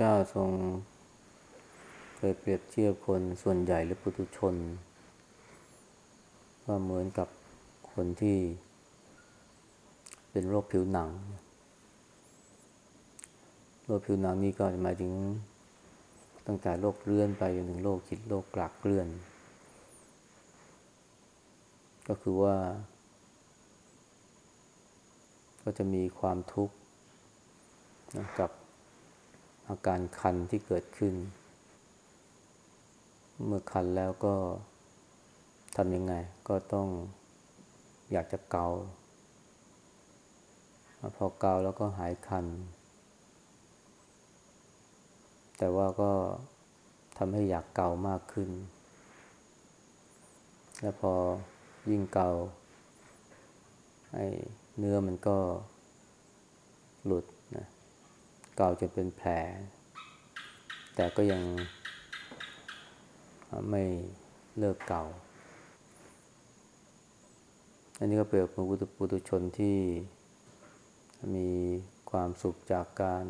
เจ้าทรงเคยเปรียบเทียบคนส่วนใหญ่หรือปุถุชน ว่าเหมือนกับคนที่เป็นโรคผิวหนัง โรคผิวหนังนี่ก็หมายถึงตั้งแต่โรคเลื่อนไปจนถึงโรคคิดโรคกลากเกลื่อน ก็คือว่า ก็จะมีความทุกข์กับ อาการคันที่เกิดขึ้น เมื่อคันแล้วก็ทำยังไง ก็ต้องอยากจะเกา พอเกาแล้วก็หายคัน แต่ว่าก็ทำให้อยากเกามากขึ้น แล้วพอยิ่งเกาไอ้เนื้อมันก็หลุด เกาจนเป็นแผล แต่ก็ยังไม่เลิกเก่า อันนี้ก็เปรียบเหมือนปุถุชนที่มีความสุขจากการ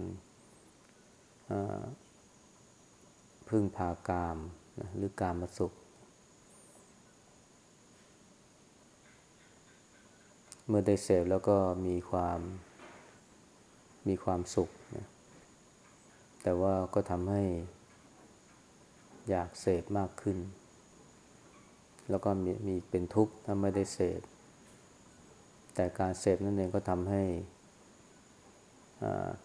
พึ่งพากามนะหรือการมาสุข เมื่อได้เสพแล้วก็มีความมีความสุข แต่ว่าก็ทำให้อยากเสพมากขึ้น แล้วก็มีมีเป็นทุกข์ถ้าไม่ได้เสพ แต่การเสพนั่นเองก็ทำให้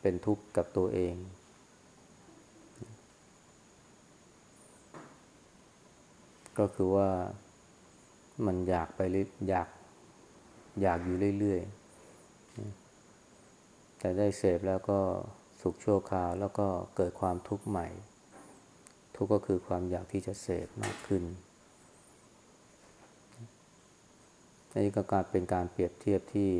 เป็นทุกข์กับตัวเอง ก็คือว่ามันอยากไปอยากอยากอยู่เรื่อยๆ แต่ได้เสพแล้วก็ สุขชั่วคราว แล้วก็เกิดความทุกข์ใหม่ ทุกข์ก็คือความอยากที่จะเสพมากขึ้นอันนี้ก็การเป็นการเปรียบเทียบที่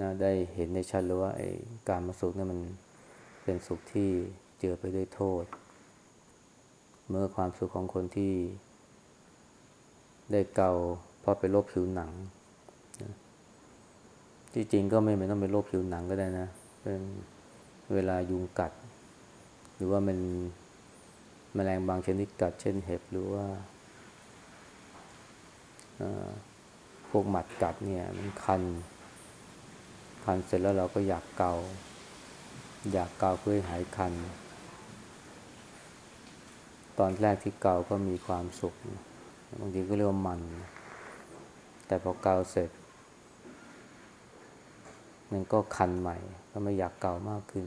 นะได้เห็นในชัดเลยว่าไอ้การมาสุขนี่มันเป็นสุขที่เจือไปด้วยโทษ เมื่อความสุขของคนที่ ได้เกาเพราะเป็นโรคผิวหนังที่จริงก็ไม่ไม่ต้องเป็นโรคผิวหนังก็ได้นะ เป็น เวลายุงกัด หรือว่ามันมแมลงบางชนิดกัด เช่นเห็บหรือว่าพวกหมัดกัดเนี่ย มันคัน คันเสร็จแล้วเราก็อยากเกา อยากเกาเพื่อหายคัน ตอนแรกที่เกาก็มีความสุขบางทีก็เรียกว่ามัน แต่พอเกาเสร็จ มันก็คันใหม่ ก็ไม่อยากเกามากขึ้น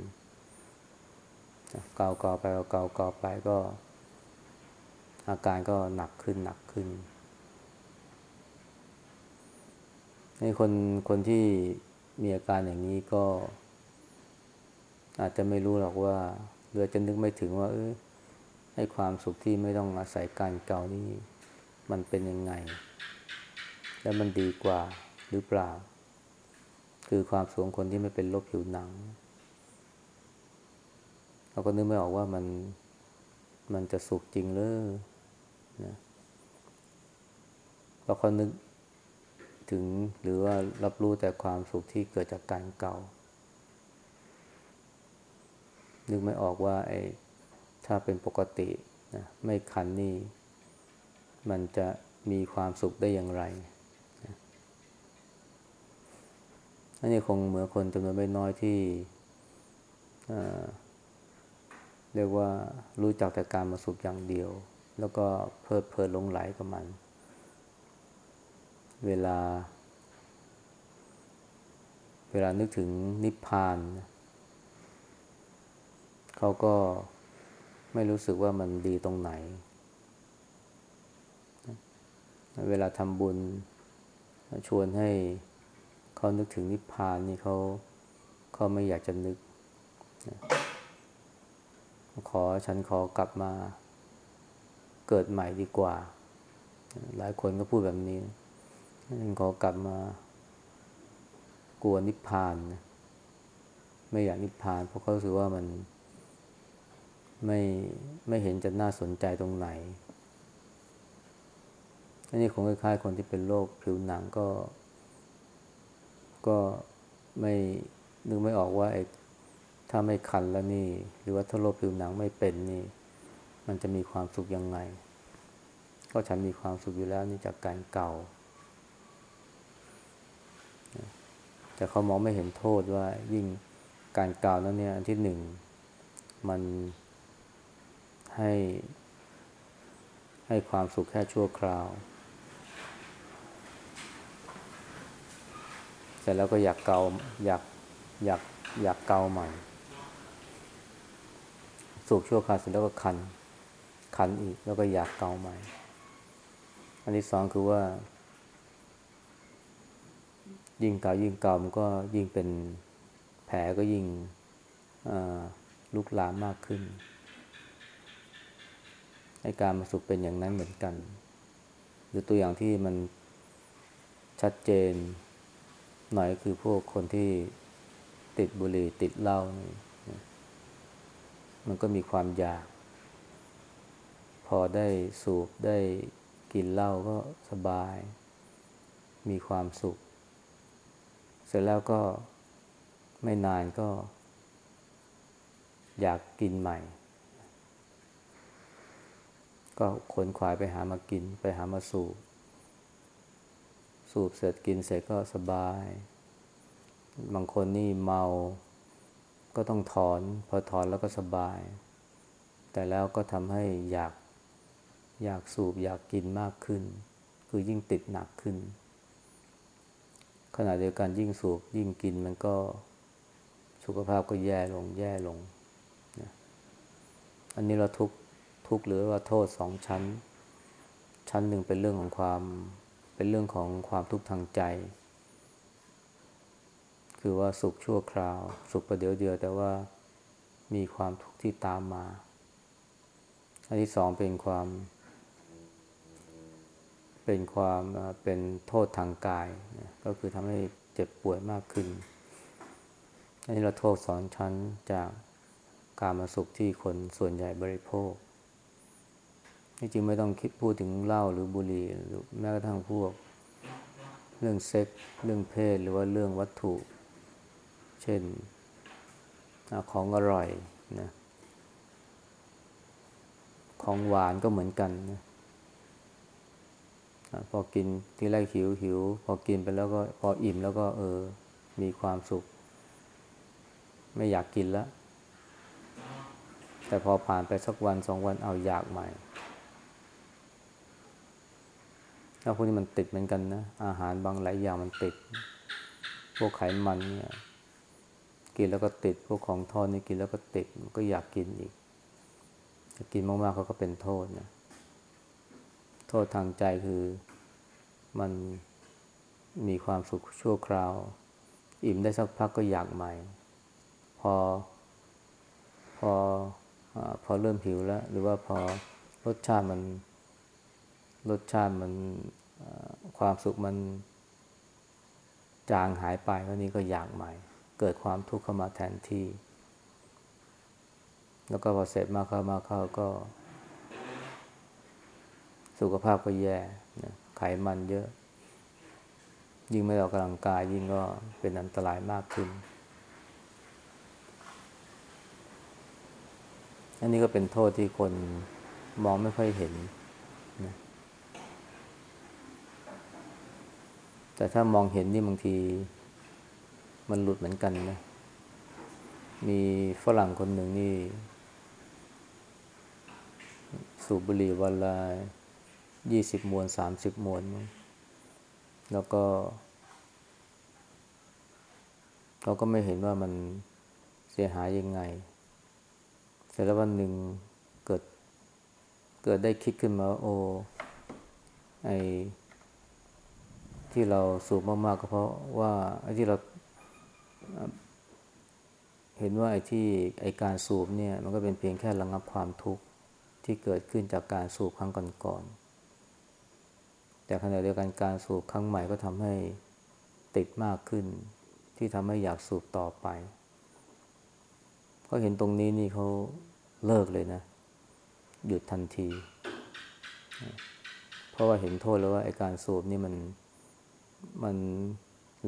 เกาเกาไปเกาเกาไปก็ อาการก็หนักขึ้นหนักขึ้นในคนคนที่มีอาการอย่างนี้ก็ อาจจะไม่รู้หรอกว่าเรือจะนึกไม่ถึงว่า เออให้ความสุขที่ไม่ต้องอาศัยการเกานี่มันเป็นยังไง แล้วมันดีกว่าหรือเปล่า คือความสูงคนที่ไม่เป็นโรคผิวหนังเราก็นึกไม่ออกว่ามันมันจะสุขจริงเลยนะเพราะเขานึกถึงหรือว่ารับรู้แต่ความสุขที่เกิดจากการเก่า นึกไม่ออกว่าไอ้ถ้าเป็นปกตินะไม่คันนี่ มันจะมีความสุขได้อย่างไรนะ อันนี้คงเหมือนคนจำนวนไม่น้อยที่เรียกว่ารู้จักแต่การมาสุขอย่างเดียว แล้วก็เพลิดเพลินหลงไหลกับมัน เวลา เวลานึกถึงนิพพานเขาก็ไม่รู้สึกว่ามันดีตรงไหน เวลาทำบุญชวนให้ เขานึกถึงนิพพานนี่เขาเขาไม่อยากจะนึก ขอฉันขอกลับมาเกิดใหม่ดีกว่า หลายคนก็พูดแบบนี้ขอกลับมากลัวนิพพานนะไม่อยากนิพพาน เพราะเขาสึกว่ามันไม่ไม่เห็นจะน่าสนใจตรงไหนอันนี้คงคล้ายๆคนที่เป็นโรคผิวหนังก็ ก็ไม่นึกไม่ออกว่าไอ้ถ้าไม่คันแล้วนี่ หรือว่าถ้าโรคผิวหนังไม่เป็นนี่ มันจะมีความสุขยังไง ก็ฉันมีความสุขอยู่แล้วนี่จากการเก่า แต่เขามองไม่เห็นโทษว่ายิ่งการเก่านั้นเนี่ย อันที่หนึ่ง มันให้ ให้ความสุขแค่ชั่วคราว เส ร็จแล้วก็อยากเกาอยากอยากอยากเกาใหม่สุขชั่วคราวเสร็จแล้วก็คัน คันอีกแล้วก็อยากเกาใหม่ อันที่สองคือว่า ยิ่งเกายิ่งเกามันก็ยิ่งเป็นแผลก็ยิ่งลุกลามมากขึ้นให้การมาสุขเป็นอย่างนั้นเหมือนกัน หรือตัวอย่างที่มันชัดเจน หน่อยคือพวกคนที่ติดบุหรี่ติดเหล้านี่มันก็มีความอยาก พอได้สูบได้กินเหล้าก็สบาย มีความสุข เสร็จแล้วก็ไม่นานก็ อยากกินใหม่ ก็ขนขวายไปหามากินไปหามาสูบ สูบเสร็จกินเสร็จก็สบาย บางคนนี่เมาก็ต้องถอน พอถอนแล้วก็สบาย แต่แล้วก็ทำให้อยากอยากสูบอยากกินมากขึ้น คือยิ่งติดหนักขึ้น ขณะเดียวกันยิ่งสูบยิ่งกินมันก็สุขภาพก็แย่ลงแย่ลงนะอันนี้เราทุกทุกหรือว่าโทษสองชั้น ชั้นหนึ่งเป็นเรื่องของความ เป็นเรื่องของความทุกข์ทางใจ คือว่าสุขชั่วคราว สุขประเดี๋ยวเดียว แต่ว่ามีความทุกข์ที่ตามมาอันที่สองเป็นความ เป็นความเป็นโทษทางกาย ก็คือทำให้เจ็บป่วยมากขึ้นอันนี้เราโทษสอนชั้นจากการมาสุขที่คนส่วนใหญ่บริโภค จริงไม่ต้องคิดพูดถึงเหล้าหรือบุหรี่หรือแม้กระทั่งพวก เรื่องเซ็กเรื่องเพศหรือว่าเรื่องวัตถุ เช่นของอร่อยนะของหวานก็เหมือนกันนะพอกินที่แรกหิวหิว พอกินไปแล้วก็พออิ่มแล้วก็เออ มีความสุข ไม่อยากกินแล้ว แต่พอผ่านไปสักวันสองวันเอาอยากใหม่ แล้วพวกนี้มันติดเหมือนกันนะ อาหารบางหลายอย่างมันติด พวกไขมันเนี่ยกินแล้วก็ติด พวกของทอดนี่กินแล้วก็ติดก็อยากกินอีกกินมากๆเขาก็เป็นโทษนะโทษทางใจคือมันมีความสุขชั่วคราว อิ่มได้สักพักก็อยากใหม่ พอ พออพอเริ่มหิวแล้ว หรือว่าพอรสชาติมัน รสชาติมันความสุขมันจางหายไปวันนี้ก็อยากใหม่ เกิดความทุกข์เข้ามาแทนที่ แล้วก็พอเสร็จมาเข้ามาเข้าก็ สุขภาพก็แย่นะไขมันเยอะ ยิ่งไม่ออกกำลังกายยิ่งก็เป็นอันตรายมากขึ้น อันนี้ก็เป็นโทษที่คนมองไม่ค่อยเห็นนะ แต่ถ้ามองเห็นนี่บางที มันหลุดเหมือนกันนะ มีฝรั่งคนหนึ่งนี่ สูบบุหรี่วันละยี่สิบมวนสามสิบมวน แล้วก็ เราก็ไม่เห็นว่ามันเสียหายยังไง เสร็จแล้ววันหนึ่งเกิด เกิดได้คิดขึ้นมาโอ้ไอ ที่เราสูบมากๆก็เพราะว่าไอ้ที่เราเห็นว่าไอ้ที่ไอ้การสูบเนี่ย มันก็เป็นเพียงแค่ระงับความทุกข์ที่เกิดขึ้นจากการสูบครั้งก่อนๆแต่ขณะเดียวกันการสูบครั้งใหม่ก็ทำให้ติดมากขึ้น ที่ทำให้อยากสูบต่อไปเขาเห็นตรงนี้นี่เขาเลิกเลยนะ หยุดทันที เพราะว่าเห็นโทษแล้วว่าไอ้การสูบนี่มัน มัน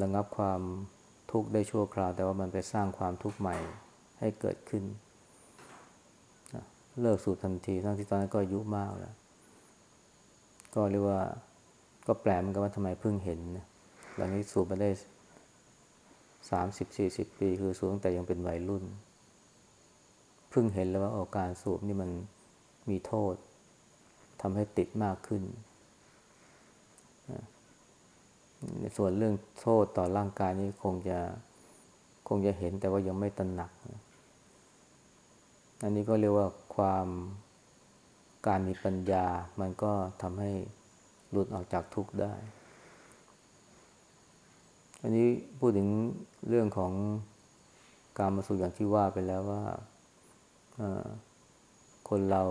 ระงับความทุกข์ได้ชั่วคราว แต่ว่ามันไปสร้างความทุกข์ใหม่ให้เกิดขึ้น เลิกสูบทันทีทั้งที่ตอนนั้นก็อายุมากแล้ว ก็เรียกว่าก็แปลกเหมือนกันว่าทำไมเพิ่งเห็นนะหลังนี้สูบมาได้สามสิบสี่สิบปี คือสูบตั้งแต่ยังเป็นวัยรุ่น เพิ่งเห็นแล้วว่าอาการสูบนี่มันมีโทษทำให้ติดมากขึ้น ในส่วนเรื่องโทษต่อร่างกายนี้คงจะคงจะเห็นแต่ว่ายังไม่ตระหนัก อันนี้ก็เรียกว่าความการมีปัญญา มันก็ทำให้หลุดออกจากทุกข์ได้ อันนี้พูดถึงเรื่องของการมาสู่อย่างที่ว่าไปแล้วว่าคนเรา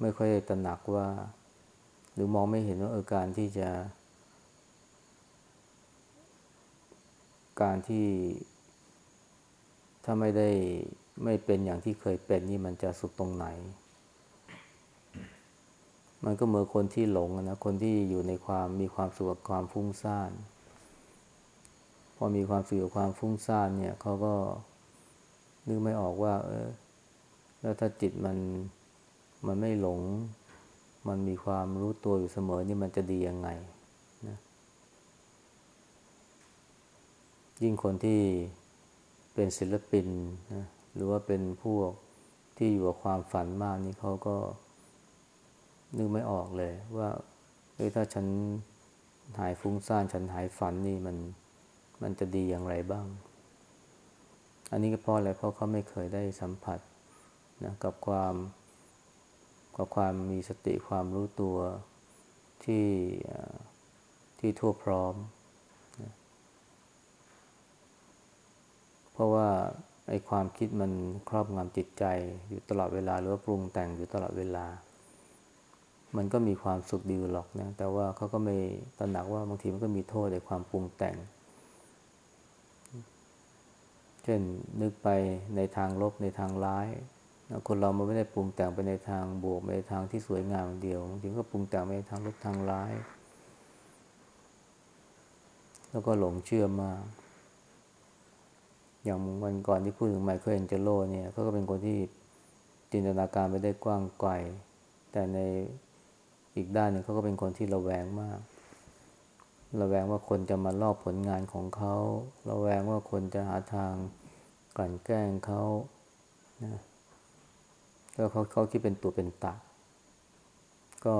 ไม่ค่อยตระหนักว่า หรือมองไม่เห็นว่าเออการที่จะ การที่ ถ้าไม่ได้ไม่เป็นอย่างที่เคยเป็นนี่มันจะสุขตรงไหน มันก็เหมือนคนที่หลงนะ คนที่อยู่ในความมีความสุขกับความฟุ้งซ่าน พอมีความสุขกับความฟุ้งซ่านเนี่ยเขาก็นึกไม่ออกว่า เออ แล้วถ้าจิตมันมันไม่หลง มันมีความรู้ตัวอยู่เสมอนี่มันจะดียังไงนะ ยิ่งคนที่เป็นศิลปินนะหรือว่าเป็นพวกที่อยู่กับความฝันมากนี่เขาก็นึกไม่ออกเลยว่าเฮ้ยถ้าฉันหายฟุ้งซ่านฉันหายฝันนี่มันมันจะดีอย่างไรบ้าง อันนี้ก็เพราะอะไรเพราะเขาไม่เคยได้สัมผัสนะกับความกับความมีสติความรู้ตัวที่ที่ทั่วพร้อมนะเพ ราะว่าไอ้ความคิดมันครอบงำจิตใจอยู่ตลอดเวลาหรือว่าปรุงแต่งอยู่ตลอดเวลา มันก็มีความสุขดีหรอกนะ แต่ว่าเขาก็ไม่ตระหนักว่าบางทีมันก็มีโทษในความปรุงแต่ง เช่นนึกไปในทางลบในทางร้าย คนเรามันไม่ได้ปรุงแต่งไปในทางบวกไปในทางที่สวยงามเดียวจริงก็ปรุงแต่งไปในทางลบทางร้าย แล้วก็หลงเชื่อมาก อย่างวันก่อนที่พูดถึงไมเคิลแองเจโลเนี่ยเขาก็เป็นคนที่จินตนาการไปได้กว้างไกล แต่ในอีกด้านหนึ่งเขาก็เป็นคนที่ระแวงมาก ระแวงว่าคนจะมาลอบผลงานของเขา ระแวงว่าคนจะหาทางกลั่นแกล้งเขานะแล้วเขาเขาคิดเป็นตัวเป็นตาก็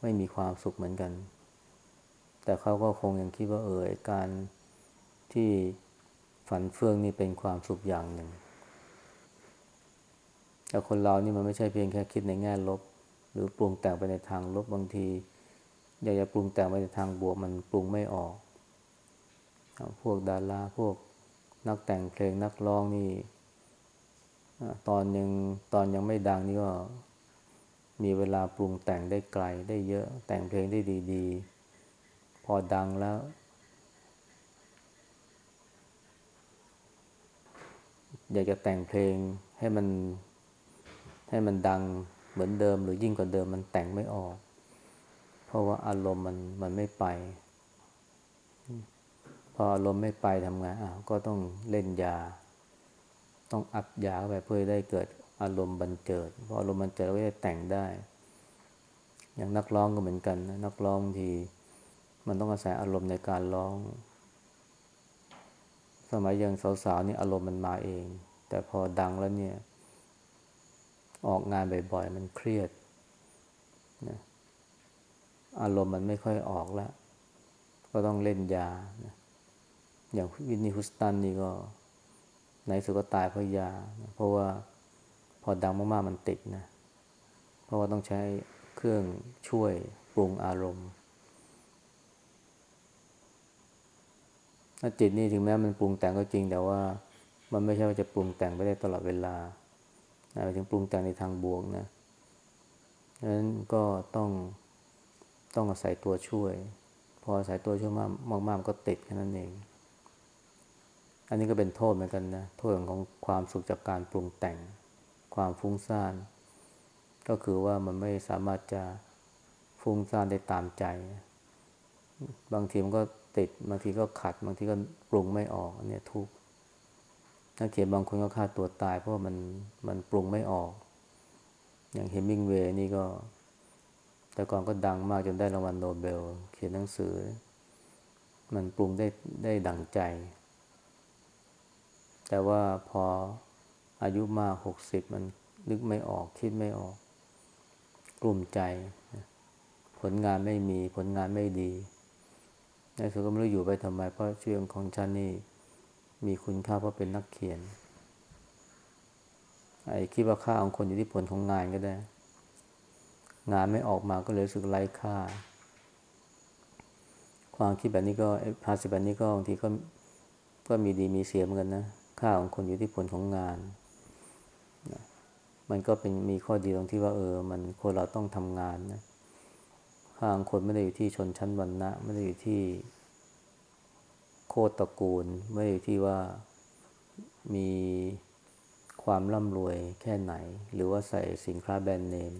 ไม่มีความสุขเหมือนกัน แต่เขาก็คงยังคิดว่าเออการที่ ฝันเฟื่องนี่เป็นความสุขอย่างหนึ่ง แต่คนเรานี่มันไม่ใช่เพียงแค่คิดในแง่ลบ หรือปรุงแต่งไปในทางลบบางทีอยากจะปรุงแต่งไปในทางบวกมันปรุงไม่ออก พวกดาราพวกนักแต่งเพลงนักร้องนี่ตอนยังตอนยังไม่ดังนี่ก็มีเวลาปรุงแต่งได้ไกลได้เยอะแต่งเพลงได้ดี ๆ พอดังแล้ว อยากจะแต่งเพลงให้มันให้มันดังเหมือนเดิม หรือยิ่งกว่าเดิมมันแต่งไม่ออก เพราะว่าอารมณ์มันมันไม่ไป พออารมณ์ไม่ไปทำไงอะก็ต้องเล่นยา ต้องอัดยาไปเพื่อได้เกิดอารมณ์บันเจิดพออารมณ์บันเจิดก็จะแต่งได้ อย่างนักร้องก็เหมือนกันนะนักร้องทีมันต้องอาศัยอารมณ์ในการร้อง สมัยยังสาวๆนี่อารมณ์มันมาเอง แต่พอดังแล้วเนี่ย ออกงานบ่อยๆ มันเครียดนะอารมณ์มันไม่ค่อยออกแล้ว ก็ต้องเล่นยานะอย่างวินนี่ฮุสตันนี่ก็ในสุดก็ตายเพราะยานะเพราะว่าพอดังมากๆมันติดนะ เพราะว่าต้องใช้เครื่องช่วยปรุงอารมณ์ จิตนี่ถึงแม้มันปรุงแต่งก็จริง แต่ว่ามันไม่ใช่ว่าจะปรุงแต่งไปได้ตลอดเวลาถึงปรุงแต่งในทางบวกนะดังนั้นก็ต้องต้องอาศัยตัวช่วย พออาศัยตัวช่วยมากมากๆก็ติดแค่นั้นเอง อันนี้ก็เป็นโทษเหมือนกันนะ โทษของความสุขจากการปรุงแต่ง ความฟุ้งซ่าน ก็คือว่ามันไม่สามารถจะฟุ้งซ่านได้ตามใจ บางทีมันก็ ติดบางทีก็ขัดบางทีก็ปรุงไม่ออกเนี่ยทุกนักเขียนบางคนก็ฆ่าตัวตาย เพราะมันมันปรุงไม่ออก อย่างเฮมิงเวย์นี่ก็ แต่ก่อนก็ดังมากจนได้รางวัลโนเบล เขียนหนังสือ มันปรุงได้ได้ดังใจ แต่ว่าพออายุมากหกสิบมันนึกไม่ออกคิดไม่ออก กลุ่มใจ ผลงานไม่มีผลงานไม่ดี ในสุดก็ไม่รู้อยู่ไปทำไม เพราะชื่อของฉันนี่มีคุณค่าเพราะเป็นนักเขียน ไอ้คิดว่าค่าของคนอยู่ที่ผลของงานก็ได้ งานไม่ออกมาก็เลยรู้สึกไร้ค่า ความคิดแบบนี้ก็ภาษิตแบบนี้ก็บางทีก็ก็มีดีมีเสียเหมือนกันนะ ค่าของคนอยู่ที่ผลของงานนะมันก็เป็นมีข้อดีตรงที่ว่าเออ มันคนเราต้องทำงานนะ ค่างคนไม่ได้อยู่ที่ชนชั้นวรรณะไม่ได้อยู่ที่โคตรตระกูล ไม่ได้อยู่ที่ว่ามีความร่ำรวยแค่ไหน หรือว่าใส่สินค้าแบรนด์เนม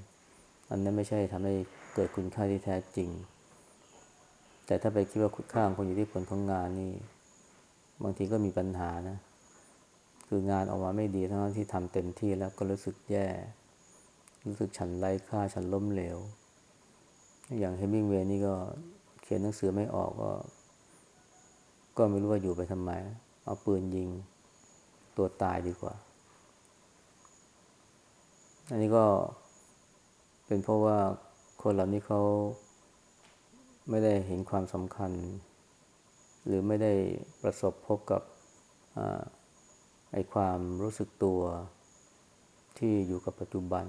อันนั้นไม่ใช่ทำให้เกิดคุณค่าที่แท้จริง แต่ถ้าไปคิดว่าคุณค่าของคนอยู่ที่ผลของงานนี่ บางทีก็มีปัญหานะ คืองานออกมาไม่ดีทั้งที่ทำเต็มที่แล้วก็รู้สึกแย่ รู้สึกฉันไร้ค่าฉันล้มเหลว อย่างเฮมิงเวย์นี่ก็เขียนหนังสือไม่ออกก็ ก็ไม่รู้ว่าอยู่ไปทำไม เอาปืนยิงตัวตายดีกว่า อันนี้ก็เป็นเพราะว่าคนเหล่านี้เขาไม่ได้เห็นความสำคัญ หรือไม่ได้ประสบพบกับไอความรู้สึกตัวที่อยู่กับปัจจุบัน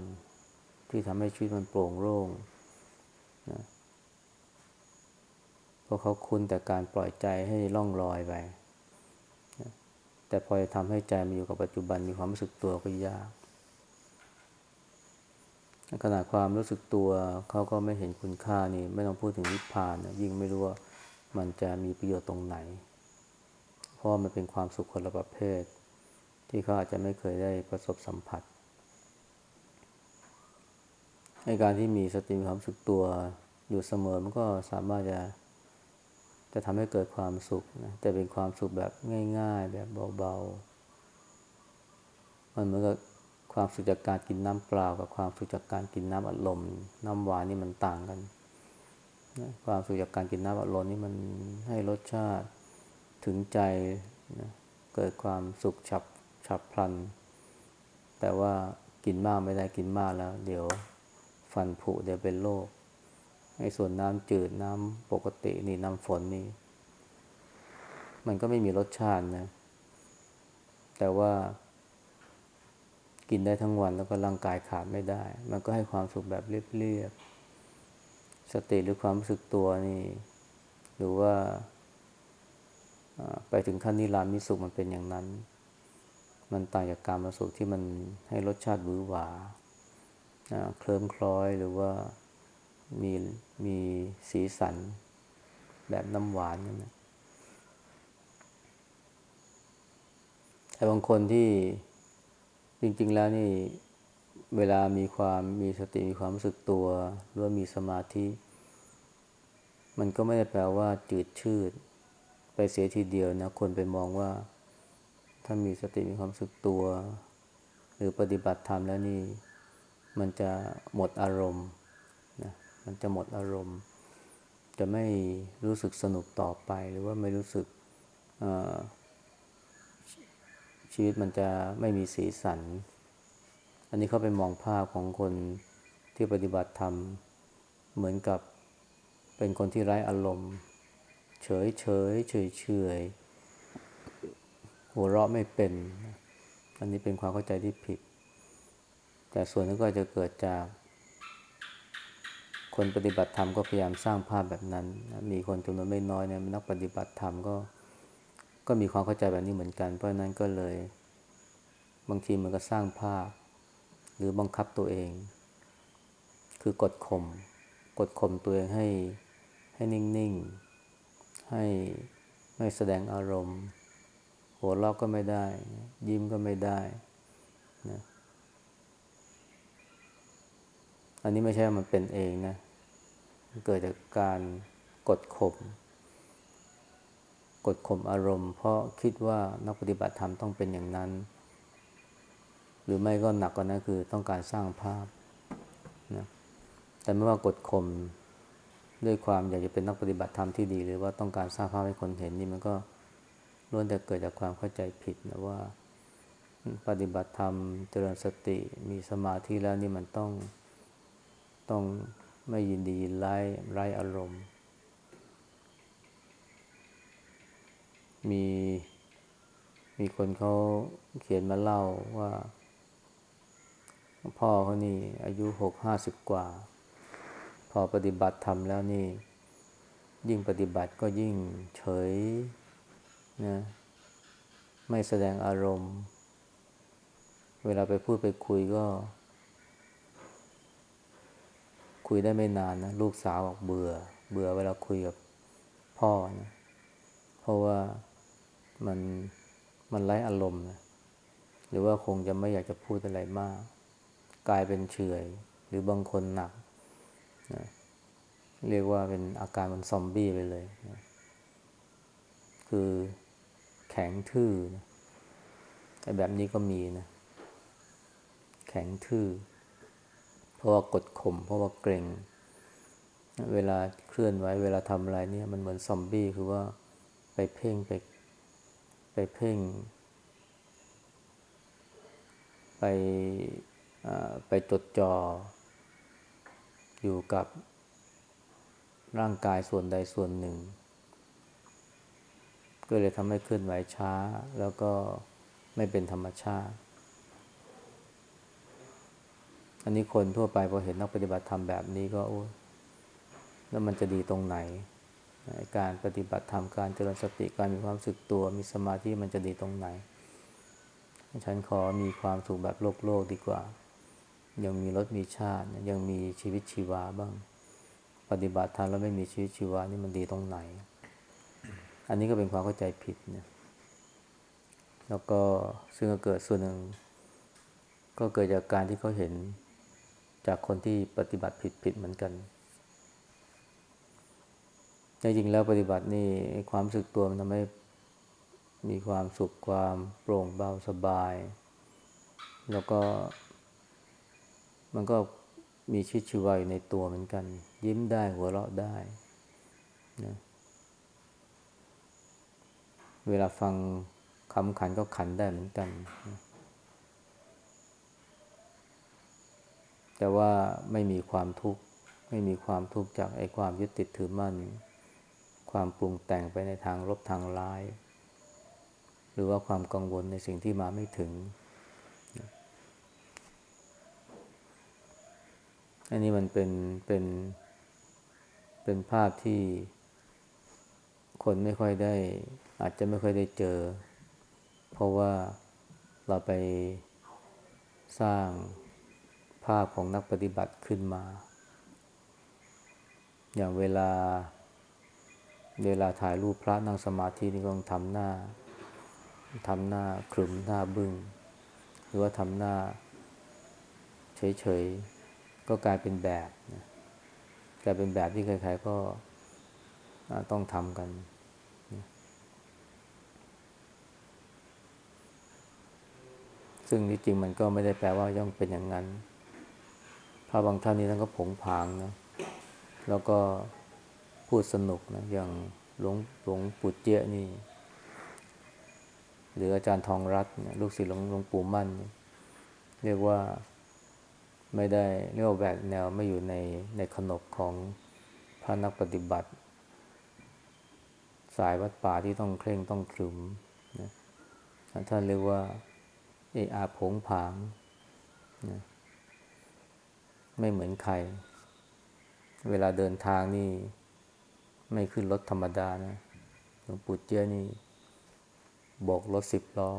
ที่ทำให้ชีวิตมันโปร่งโล่ง นะเพราะเขาคุ้นแต่การปล่อยใจให้ล่องลอยไปนะแต่พอจะทำให้ใจมันอยู่กับปัจจุบันมีความรู้สึกตัวก็ยากขนาดความรู้สึกตัวเขาก็ไม่เห็นคุณค่านี่ ไม่ต้องพูดถึงนิพพานนะยิ่งไม่รู้ว่ามันจะมีประโยชน์ตรงไหน เพราะมันเป็นความสุขคนละประเภท ที่เขาอาจจะไม่เคยได้ประสบสัมผัส ในการที่มีสติมีความสึกตัวอยู่เสมอมันก็สามารถจะจะทำให้เกิดความสุขนะแต่เป็นความสุขแบบง่าย ๆ แบบเบาๆ มันเหมือนกับความสุขจากการกินน้ำเปล่า กับความสุขจากการกินน้ำอัดลม น้ำหวานนี่มันต่างกันนะความสุขจากการกินน้ำอัดลมนี่มันให้รสชาติถึงใจนะเกิดความสุขฉับฉับพลัน แต่ว่ากินมากไม่ได้กินมากแล้ว เดี๋ยว ฟันผุเดี๋ยวเป็นโรคไอ้ส่วนน้ำจืดน้ำปกตินี่น้ำฝนนี่ มันก็ไม่มีรสชาตินะ แต่ว่ากินได้ทั้งวันแล้วก็ร่างกายขาดไม่ได้ มันก็ให้ความสุขแบบเรียบๆ สติหรือความรู้สึกตัวนี่ หรือว่า ไปถึงขั้นนิรามิสุขมันเป็นอย่างนั้น มันต่างจากการมาสุขที่มันให้รสชาติหวือหวา เคลิ้มคล้อยหรือว่ามีมีสีสัน แบบน้ำหวานนั่นนะแต่บางคนที่จริง ๆ แล้วนี่เวลามีความมีสติมีความรู้สึกตัว หรือว่ามีสมาธิ มันก็ไม่ได้แปลว่าจืดชืด ไปเสียทีเดียวนะคนไปมองว่า ถ้ามีสติมีความรู้สึกตัว หรือปฏิบัติธรรมแล้วนี่ มันจะหมดอารมณ์นะมันจะหมดอารมณ์ จะไม่รู้สึกสนุกต่อไป หรือว่าไม่รู้สึกชีวิตมันจะไม่มีสีสัน อันนี้เขาไปมองภาพของคนที่ปฏิบัติธรรม เหมือนกับเป็นคนที่ไร้อารมณ์ เฉยเฉยเฉยเฉยหัวเราะไม่เป็น อันนี้เป็นความเข้าใจที่ผิด แต่ส่วนนึงก็จะเกิดจาก คนปฏิบัติธรรมก็พยายามสร้างภาพแบบนั้น มีคนจำนวนไม่น้อยเนี่ยนักปฏิบัติธรรมก็ ก็มีความเข้าใจแบบนี้เหมือนกัน เพราะนั้นก็เลย บางทีมันก็สร้างภาพ หรือบังคับตัวเอง คือกดข่มกดข่มตัวเองให้ให้นิ่งๆ ให้ไม่แสดงอารมณ์ หัวเราะก็ไม่ได้ ยิ้มก็ไม่ได้นะ อันนี้ไม่ใช่มันเป็นเองนะเกิดจากการกดข่ม กดข่มอารมณ์ เพราะคิดว่านักปฏิบัติธรรมต้องเป็นอย่างนั้น หรือไม่ก็หนักกว่านั้นคือต้องการสร้างภาพนะแต่ไม่ว่ากดข่มด้วยความอยากจะเป็นนักปฏิบัติธรรมที่ดี หรือว่าต้องการสร้างภาพให้คนเห็นนี่มันก็ล้วนแต่เกิดจากความเข้าใจผิดนะว่า ปฏิบัติธรรมเจริญสติมีสมาธิแล้วนี่มันต้อง ต้องไม่ยินดีไร้ไร้อารมณ์ มีมีคนเขาเขียนมาเล่าว่า พ่อเขานี่ อายุหกห้าสิบกว่า พอปฏิบัติธรรมแล้วนี่ ยิ่งปฏิบัติก็ยิ่งเฉยนะไม่แสดงอารมณ์ เวลาไปพูดไปคุยก็ คุยได้ไม่นานนะลูกสาวบอกเบื่อ เบื่อเวลาคุยกับพ่อนะเพราะว่ามันมันไร้อารมณ์นะหรือว่าคงจะไม่อยากจะพูดอะไรมาก กลายเป็นเฉยหรือบางคนหนักนะเรียกว่าเป็นอาการมันซอมบี้ไปเลยนะคือแข็งทื่อนะไอแบบนี้ก็มีนะ แข็งทื่อ เพราะว่ากดข่มเพราะว่าเกรงเวลาเคลื่อนไหวเวลาทำอะไรเนี่ยมันเหมือนซอมบี้คือว่าไปเพ่งไปไปเพ่ง ไปไปจดจ่ออยู่กับร่างกายส่วนใดส่วนหนึ่ง ก็เลยทำให้เคลื่อนไหวช้า แล้วก็ไม่เป็นธรรมชาติ อันนี้คนทั่วไปพอเห็นนักปฏิบัติธรรมแบบนี้ก็โอ้แล้วมันจะดีตรงไหน การปฏิบัติธรรมการเจริญสติการมีความสึกตัว มีสมาธิมันจะดีตรงไหน ฉันขอมีความสุขแบบโลกโลกดีกว่า ยังมีรสมีชาติ ยังมีชีวิตชีวาบ้าง ปฏิบัติธรรมแล้วไม่มีชีวิตชีวานี่มันดีตรงไหน อันนี้ก็เป็นความเข้าใจผิดเนี่ยแล้วก็ซึ่งก็เกิดส่วนหนึ่ง ก็เกิดจากการที่เขาเห็น จากคนที่ปฏิบัติผิดผิดเหมือนกันในจริงแล้วปฏิบัตินี่ความสึกตัวมันทำให้มีความสุขความโปร่งเบาสบาย แล้วก็ มันก็มีชีวิตชีวาอยู่ในตัวเหมือนกัน ยิ้มได้หัวเราะได้นะเวลาฟังคำขันก็ขันได้เหมือนกัน แต่ว่าไม่มีความทุกข์ไม่มีความทุกข์จากไอ้ความยึดติดถือมั่น ความปรุงแต่งไปในทางลบทางร้าย หรือว่าความกังวลในสิ่งที่มาไม่ถึง อันนี้มันเป็นเป็นเป็นภาพที่คนไม่ค่อยได้ อาจจะไม่ค่อยได้เจอ เพราะว่าเราไปสร้างาพของนักปฏิบัติขึ้นมา อย่างเวลา เวลาถ่ายรูปพระนั่งสมาธินี่ก็ต้องทำหน้าทำหน้าขรึมหน้าบึง้งหรือว่าทำหน้า เฉยๆ ก็กลายเป็นแบบนะกลายเป็นแบบที่ใครๆก็ต้องทำกันซึ่งนี่จริงมันก็ไม่ได้แปลว่าย่อมเป็นอย่างนั้น พระบางท่านนี้ท่านก็ผงผางนะ แล้วก็พูดสนุกนะ อย่างหลวงหลวงปู่เจี๊ยนี่ หรืออาจารย์ทองรัตน์ลูกศิษย์หลวงหลวงปู่มั่น เรียกว่าไม่ได้เรียกว่าแบกแนวไม่อยู่ในในขนบของพระนักปฏิบัติ สายวัดป่าที่ต้องเคร่งต้องขรึมนะท่านเรียกว่าเออาผงผางนะ ไม่เหมือนใคร เวลาเดินทางนี่ ไม่ขึ้นรถธรรมดานะหลวงปู่เจี้ยนี่โบกรถสิบล้อ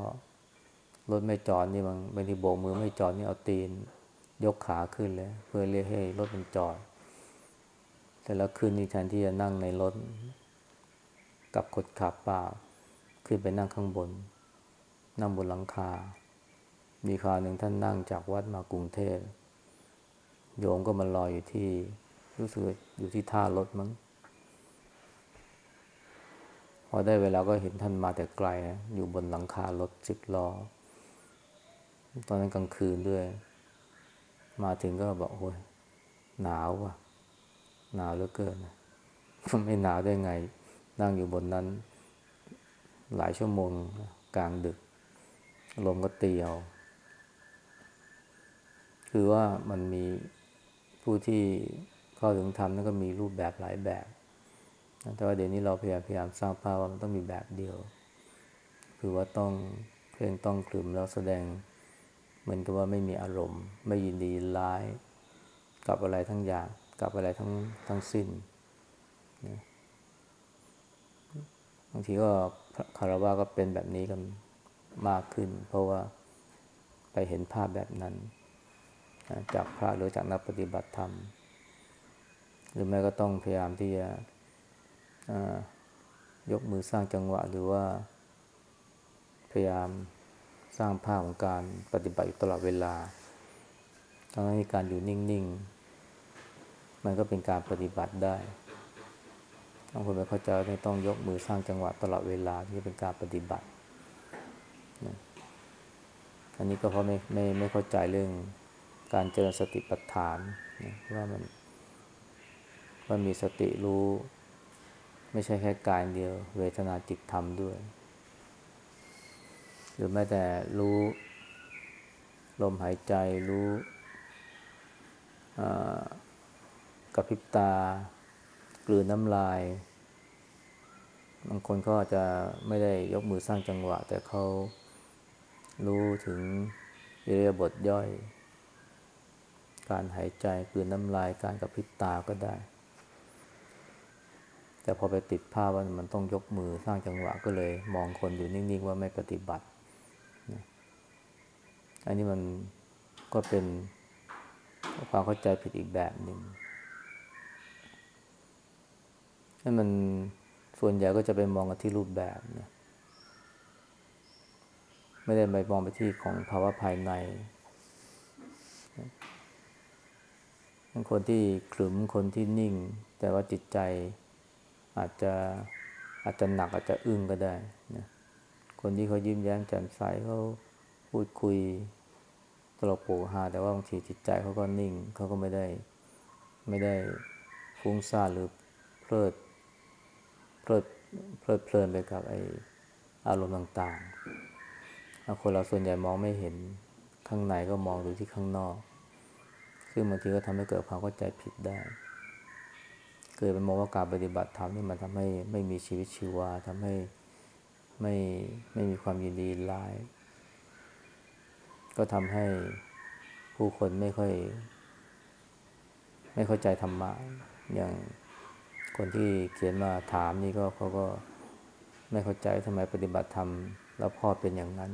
รถไม่จอดนี่บางบางทีโบกมือไม่จอดนี่เอาตีน ยกขาขึ้นเลย เพื่อเรียกให้รถมันจอด แต่แล้วขึ้นนี่แทนที่จะนั่งในรถ กับคนขับเปล่า ขึ้นไปนั่งข้างบน นั่งบนหลังคา มีคราวหนึ่งท่านนั่งจากวัดมากรุงเทพ โยมก็มารออยู่ที่รู้สึกอยู่ที่ท่ารถมั้งพอได้เวลาก็เห็นท่านมาแต่ไกลนะอยู่บนหลังคารถสิบล้อ ตอนนั้นกลางคืนด้วย มาถึงก็บอกโอ้ยหนาวว่ะ หนาวเหลือเกินนะไม่หนาวได้ไง นั่งอยู่บนนั้น หลายชั่วโมงกลางดึก ลมก็เตีเอาคือว่ามันมี ผู้ที่เข้าถึงธรรมนั้นก็มีรูปแบบหลายแบบ แต่ว่าเดี๋ยวนี้เราพยายามสร้างภาพว่ามันต้องมีแบบเดียว คือว่าต้องเพลงต้องกลุ่มแล้วแสดงเหมือนกับว่าไม่มีอารมณ์ ไม่ยินดีร้ายกับอะไรทั้งอย่างกับอะไรทั้งทั้งสิ้นบางทีก็คารวะก็เป็นแบบนี้กันมากขึ้น เพราะว่าไปเห็นภาพแบบนั้น จากพระหรือจากนักปฏิบัติธรรม หรือแม้ก็ต้องพยายามที่จะยกมือสร้างจังหวะหรือว่า พยายามสร้างภาพของการปฏิบัติอยู่ตลอดเวลาทั้งที่การอยู่นิ่ง ๆ มันก็เป็นการปฏิบัติได้บางคนไปเข้าใจว่าต้องยกมือสร้างจังหวะตลอดเวลาที่เป็นการปฏิบัติ อันนี้ก็เพราะไม่ไม่ไม่เข้าใจเรื่อง การเจริญสติปัฏฐานนะว่ามันว่ามีสติรู้ ไม่ใช่แค่กายเดียว เวทนาจิตธรรมด้วย หรือแม้แต่รู้ ลมหายใจรู้กับพริบตากลืนน้ำลาย บางคนก็อาจจะไม่ได้ยกมือสร้างจังหวะ แต่เขารู้ถึงอิริยบถย่อย การหายใจกลืนน้ำลายการกระพริบตาก็ได้ แต่พอไปติดภาพว่ามันต้องยกมือสร้างจังหวะก็เลยมองคนอยู่นิ่ง ๆ ว่าไม่ปฏิบัติ อันนี้มันก็เป็นความเข้าใจผิดอีกแบบหนึ่งให้มันส่วนใหญ่ก็จะไปมองกันที่รูปแบบนะไม่ได้ไปมองไปที่ของภาวะภายใน คนที่ขรึมคนที่นิ่ง แต่ว่าจิตใจอาจจะอาจจะหนักอาจจะอึ้งก็ได้นะคนที่เขายิ้มแย้มแจ่มใสเขาพูดคุยตลกโปกฮาแต่ว่าบางทีจิตใจเขาก็นิ่งเขาก็ไม่ได้ ไม่ได้ฟุ้งซ่านหรือเพลิดเพลิดเพลิดเพลินไปกับไออารมณ์ต่างๆคนเราส่วนใหญ่มองไม่เห็นข้างในก็มองดูที่ข้างนอก ซึ่งบางทีก็ทำให้เกิดความเข้าใจผิดได้ เกิดเป็นมองว่าการปฏิบัติธรรมนี่มันทำให้ไม่มีชีวิตชีวาทำให้ไม่ไม่มีความยินดีร้าย ก็ทำให้ผู้คนไม่ค่อย ไม่เข้าใจธรรมะ อย่างคนที่เขียนมาถามนี่ก็เขาก็ไม่เข้าใจทำไมปฏิบัติธรรมแล้วพ่อเป็นอย่างนั้น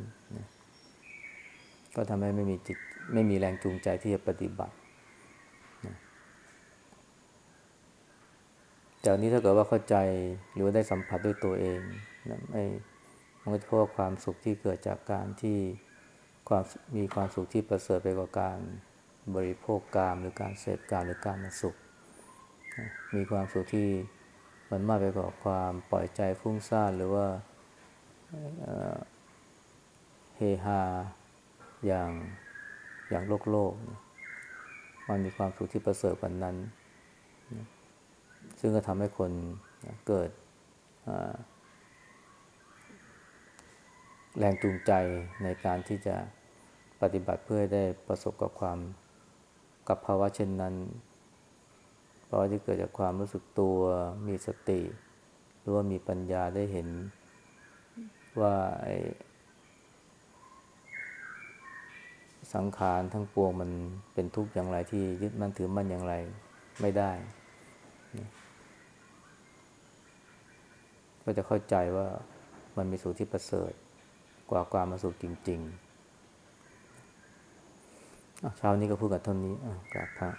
ก็ทำให้ไม่มีจิตไม่มีแรงจูงใจที่จะปฏิบัติ จากนี้ถ้าเกิดว่าเข้าใจหรือว่าได้สัมผัสด้วยตัวเองนะไม่มันก็จะพบความสุขที่เกิดจากการที่ความมีความสุขที่ประเสริฐไปกว่าการบริโภคกามหรือการเสพกามหรือการมาสุข มีความสุขที่มันมากไปกว่าความปล่อยใจฟุ้งซ่านหรือว่าเฮฮาอย่างอย่างโลกโลก มันมีความสุขที่ประเสริฐกว่านั้น ซึ่งก็ทำให้คนเกิดแรงจูงใจในการที่จะปฏิบัติเพื่อให้ได้ประสบกับความกับภาวะเช่นนั้นภาวะที่เกิดจากความรู้สึกตัวมีสติ หรือว่ามีปัญญาได้เห็นว่าสังขารทั้งปวงมันเป็นทุกข์อย่างไรที่ยึดมั่นถือมั่นอย่างไรไม่ได้ ก็จะเข้าใจว่ามันมีสูตรที่ประเสริฐกว่าความมาสูตรจริงๆเช้านี้ก็พูดกับท่านนี้กราบพระ